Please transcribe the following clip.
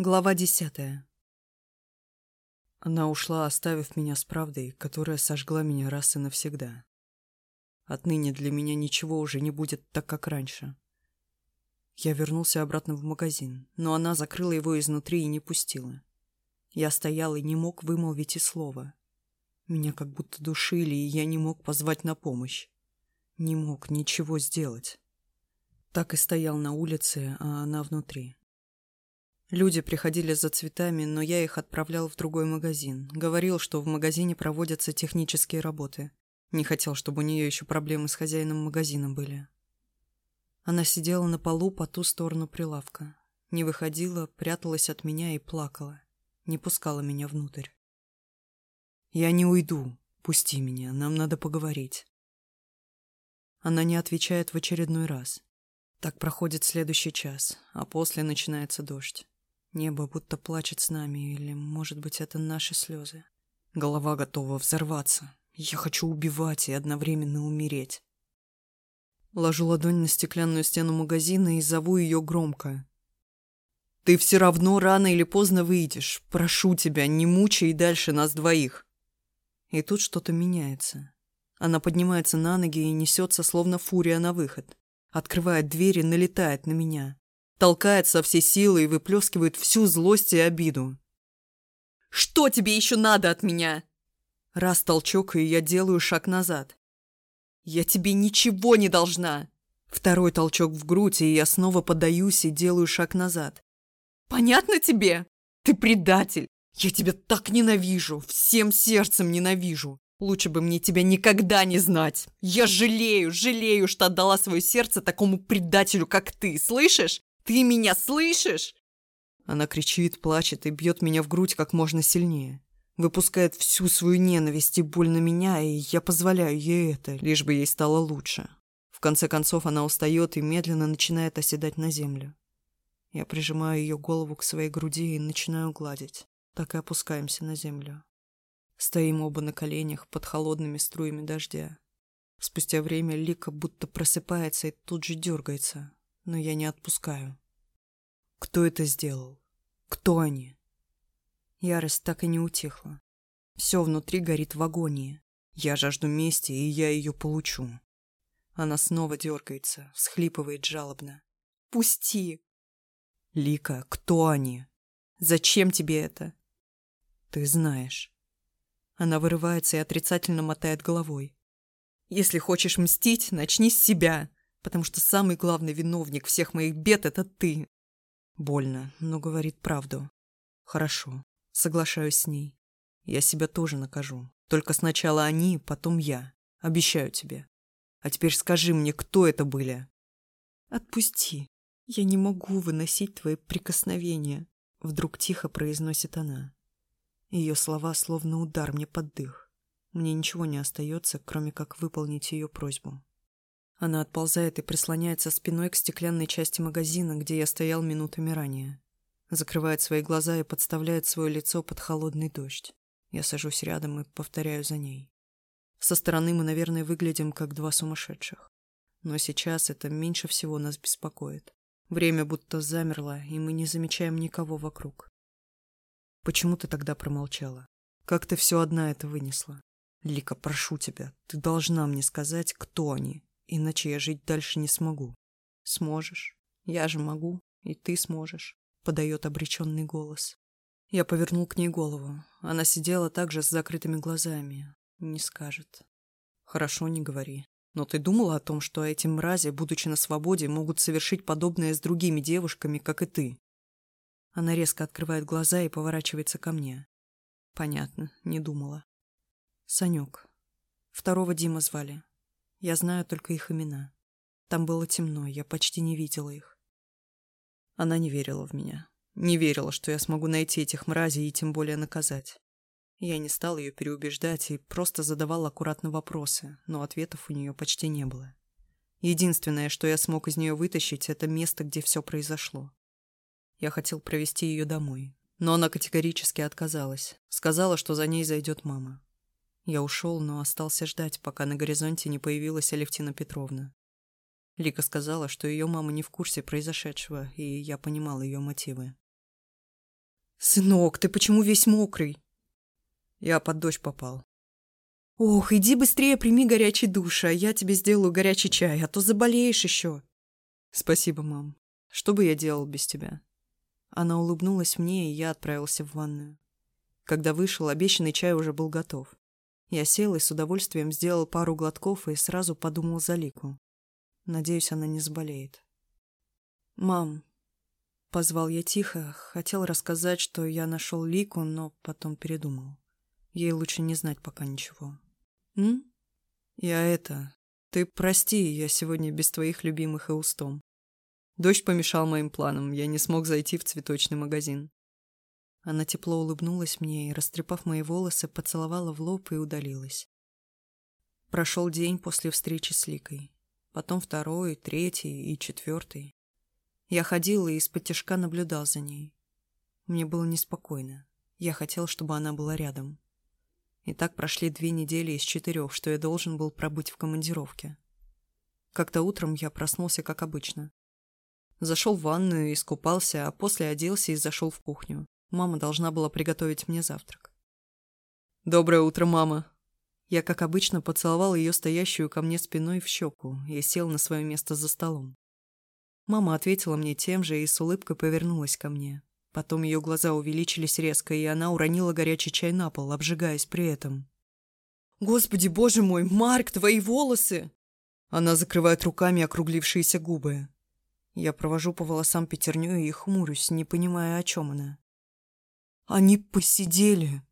Глава десятая. Она ушла, оставив меня с правдой, которая сожгла меня раз и навсегда. Отныне для меня ничего уже не будет так, как раньше. Я вернулся обратно в магазин, но она закрыла его изнутри и не пустила. Я стоял и не мог вымолвить и слова. Меня как будто душили, и я не мог позвать на помощь. Не мог ничего сделать. Так и стоял на улице, а она внутри. Люди приходили за цветами, но я их отправлял в другой магазин. Говорил, что в магазине проводятся технические работы. Не хотел, чтобы у нее еще проблемы с хозяином магазина были. Она сидела на полу по ту сторону прилавка. Не выходила, пряталась от меня и плакала. Не пускала меня внутрь. «Я не уйду. Пусти меня. Нам надо поговорить». Она не отвечает в очередной раз. Так проходит следующий час, а после начинается дождь. Небо будто плачет с нами, или, может быть, это наши слезы. Голова готова взорваться. Я хочу убивать и одновременно умереть. Ложу ладонь на стеклянную стену магазина и зову ее громко. «Ты все равно рано или поздно выйдешь. Прошу тебя, не мучай дальше нас двоих». И тут что-то меняется. Она поднимается на ноги и несется, словно фурия, на выход. Открывает дверь и налетает на меня толкает со всей силы и выплескивает всю злость и обиду. «Что тебе еще надо от меня?» Раз толчок, и я делаю шаг назад. «Я тебе ничего не должна!» Второй толчок в грудь, и я снова поддаюсь и делаю шаг назад. «Понятно тебе? Ты предатель! Я тебя так ненавижу, всем сердцем ненавижу! Лучше бы мне тебя никогда не знать! Я жалею, жалею, что отдала свое сердце такому предателю, как ты, слышишь? Ты меня слышишь?» Она кричит, плачет и бьет меня в грудь как можно сильнее. Выпускает всю свою ненависть и боль на меня, и я позволяю ей это, лишь бы ей стало лучше. В конце концов она устает и медленно начинает оседать на землю. Я прижимаю ее голову к своей груди и начинаю гладить. Так и опускаемся на землю. Стоим оба на коленях под холодными струями дождя. Спустя время Лика будто просыпается и тут же дергается, но я не отпускаю. Кто это сделал? Кто они? Ярость так и не утихла. Все внутри горит в агонии. Я жажду мести, и я ее получу. Она снова дергается, всхлипывает жалобно. «Пусти!» «Лика, кто они? Зачем тебе это?» «Ты знаешь». Она вырывается и отрицательно мотает головой. «Если хочешь мстить, начни с себя потому что самый главный виновник всех моих бед — это ты. Больно, но говорит правду. Хорошо, соглашаюсь с ней. Я себя тоже накажу. Только сначала они, потом я. Обещаю тебе. А теперь скажи мне, кто это были? Отпусти. Я не могу выносить твои прикосновения. Вдруг тихо произносит она. Ее слова словно удар мне под дых. Мне ничего не остается, кроме как выполнить ее просьбу. Она отползает и прислоняется спиной к стеклянной части магазина, где я стоял минутами ранее. Закрывает свои глаза и подставляет свое лицо под холодный дождь. Я сажусь рядом и повторяю за ней. Со стороны мы, наверное, выглядим как два сумасшедших. Но сейчас это меньше всего нас беспокоит. Время будто замерло, и мы не замечаем никого вокруг. Почему ты тогда промолчала? Как ты все одна это вынесла? Лика, прошу тебя, ты должна мне сказать, кто они, Иначе я жить дальше не смогу. Сможешь. Я же могу, и ты сможешь, подает обреченный голос. Я повернул к ней голову. Она сидела также с закрытыми глазами. Не скажет. Хорошо, не говори. Но ты думала о том, что эти мрази, будучи на свободе, могут совершить подобное с другими девушками, как и ты? Она резко открывает глаза и поворачивается ко мне. Понятно, не думала. Санек. Второго Дима звали. Я знаю только их имена. Там было темно, я почти не видела их. Она не верила в меня. Не верила, что я смогу найти этих мразей и тем более наказать. Я не стал ее переубеждать и просто задавал аккуратно вопросы, но ответов у нее почти не было. Единственное, что я смог из нее вытащить, это место, где все произошло. Я хотел провести ее домой, но она категорически отказалась. Сказала, что за ней зайдет мама. Я ушел, но остался ждать, пока на горизонте не появилась Алевтина Петровна. Лика сказала, что ее мама не в курсе произошедшего, и я понимал ее мотивы. «Сынок, ты почему весь мокрый?» Я под дождь попал. «Ох, иди быстрее прими горячий душ, а я тебе сделаю горячий чай, а то заболеешь еще». «Спасибо, мам. Что бы я делал без тебя?» Она улыбнулась мне, и я отправился в ванную. Когда вышел, обещанный чай уже был готов. Я сел и с удовольствием сделал пару глотков и сразу подумал за Лику. Надеюсь, она не заболеет. «Мам», — позвал я тихо, хотел рассказать, что я нашел Лику, но потом передумал. Ей лучше не знать пока ничего. «М? Я это... Ты прости, я сегодня без твоих любимых и устом. Дождь помешал моим планам, я не смог зайти в цветочный магазин». Она тепло улыбнулась мне и, растрепав мои волосы, поцеловала в лоб и удалилась. Прошел день после встречи с Ликой. Потом второй, третий и четвертый. Я ходил и из-под тяжка наблюдал за ней. Мне было неспокойно. Я хотел, чтобы она была рядом. И так прошли две недели из четырех, что я должен был пробыть в командировке. Как-то утром я проснулся, как обычно. Зашел в ванную, искупался, а после оделся и зашел в кухню. Мама должна была приготовить мне завтрак. «Доброе утро, мама!» Я, как обычно, поцеловал ее стоящую ко мне спиной в щеку и сел на свое место за столом. Мама ответила мне тем же и с улыбкой повернулась ко мне. Потом ее глаза увеличились резко, и она уронила горячий чай на пол, обжигаясь при этом. «Господи, боже мой, Марк, твои волосы!» Она закрывает руками округлившиеся губы. Я провожу по волосам пятерню и хмурюсь, не понимая, о чем она. «Они посидели!»